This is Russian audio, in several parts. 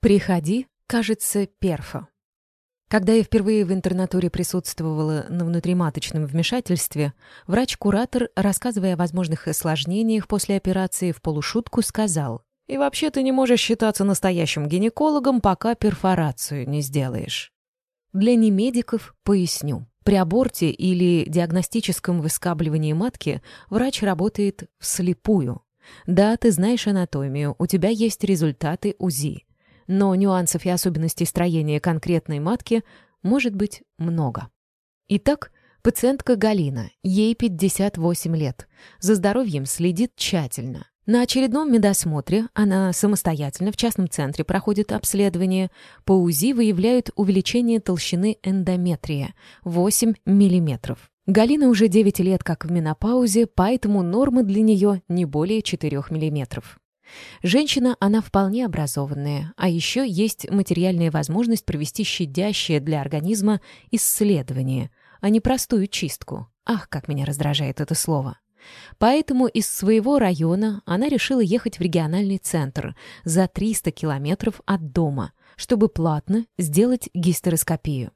Приходи, кажется, перфа. Когда я впервые в интернатуре присутствовала на внутриматочном вмешательстве, врач-куратор, рассказывая о возможных осложнениях после операции, в полушутку сказал, «И вообще ты не можешь считаться настоящим гинекологом, пока перфорацию не сделаешь». Для немедиков поясню. При аборте или диагностическом выскабливании матки врач работает вслепую. Да, ты знаешь анатомию, у тебя есть результаты УЗИ но нюансов и особенностей строения конкретной матки может быть много. Итак, пациентка Галина, ей 58 лет, за здоровьем следит тщательно. На очередном медосмотре она самостоятельно в частном центре проходит обследование. По УЗИ выявляют увеличение толщины эндометрия – 8 мм. Галина уже 9 лет как в менопаузе, поэтому норма для нее не более 4 мм. Женщина, она вполне образованная, а еще есть материальная возможность провести щадящее для организма исследование, а не простую чистку. Ах, как меня раздражает это слово. Поэтому из своего района она решила ехать в региональный центр за 300 километров от дома, чтобы платно сделать гистероскопию.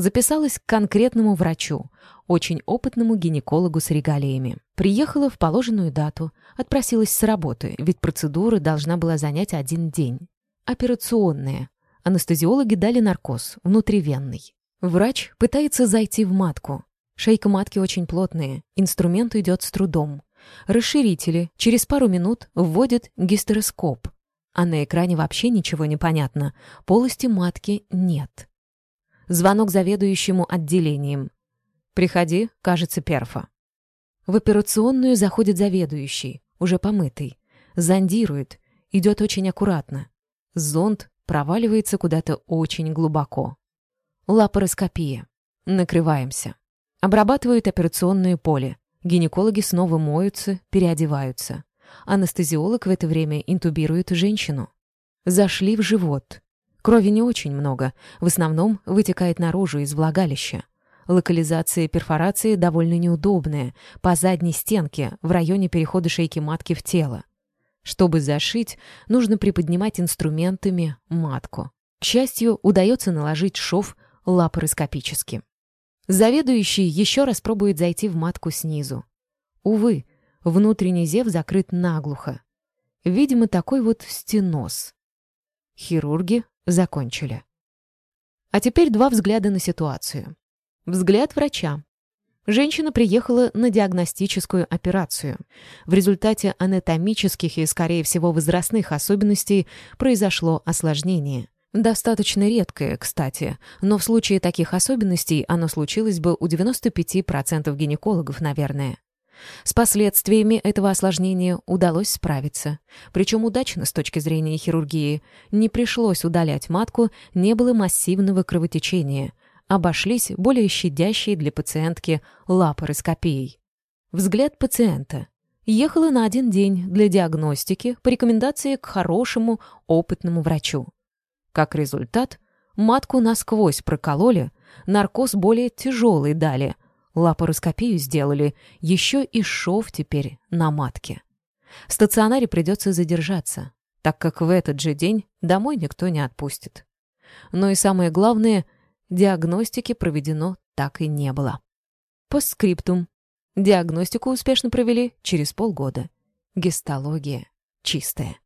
Записалась к конкретному врачу, очень опытному гинекологу с регалиями. Приехала в положенную дату, отпросилась с работы, ведь процедура должна была занять один день. Операционная. Анестезиологи дали наркоз, внутривенный. Врач пытается зайти в матку. Шейка матки очень плотная, инструмент идет с трудом. Расширители через пару минут вводят гистероскоп. А на экране вообще ничего не понятно. Полости матки нет. Звонок заведующему отделением. «Приходи, кажется, перфа». В операционную заходит заведующий, уже помытый. Зондирует, идет очень аккуратно. Зонд проваливается куда-то очень глубоко. Лапароскопия. Накрываемся. Обрабатывают операционное поле. Гинекологи снова моются, переодеваются. Анестезиолог в это время интубирует женщину. Зашли в живот. Крови не очень много, в основном вытекает наружу из влагалища. Локализация перфорации довольно неудобная, по задней стенке, в районе перехода шейки матки в тело. Чтобы зашить, нужно приподнимать инструментами матку. К счастью, удается наложить шов лапароскопически. Заведующий еще раз пробует зайти в матку снизу. Увы, внутренний зев закрыт наглухо. Видимо, такой вот стеноз. Хирурги Закончили. А теперь два взгляда на ситуацию. Взгляд врача. Женщина приехала на диагностическую операцию. В результате анатомических и, скорее всего, возрастных особенностей произошло осложнение. Достаточно редкое, кстати, но в случае таких особенностей оно случилось бы у 95% гинекологов, наверное. С последствиями этого осложнения удалось справиться. Причем удачно с точки зрения хирургии. Не пришлось удалять матку, не было массивного кровотечения. Обошлись более щадящие для пациентки лапароскопией. Взгляд пациента. Ехала на один день для диагностики по рекомендации к хорошему, опытному врачу. Как результат, матку насквозь прокололи, наркоз более тяжелый дали – Лапароскопию сделали, еще и шов теперь на матке. В стационаре придется задержаться, так как в этот же день домой никто не отпустит. Но и самое главное, диагностики проведено так и не было. Постскриптум. Диагностику успешно провели через полгода. Гистология чистая.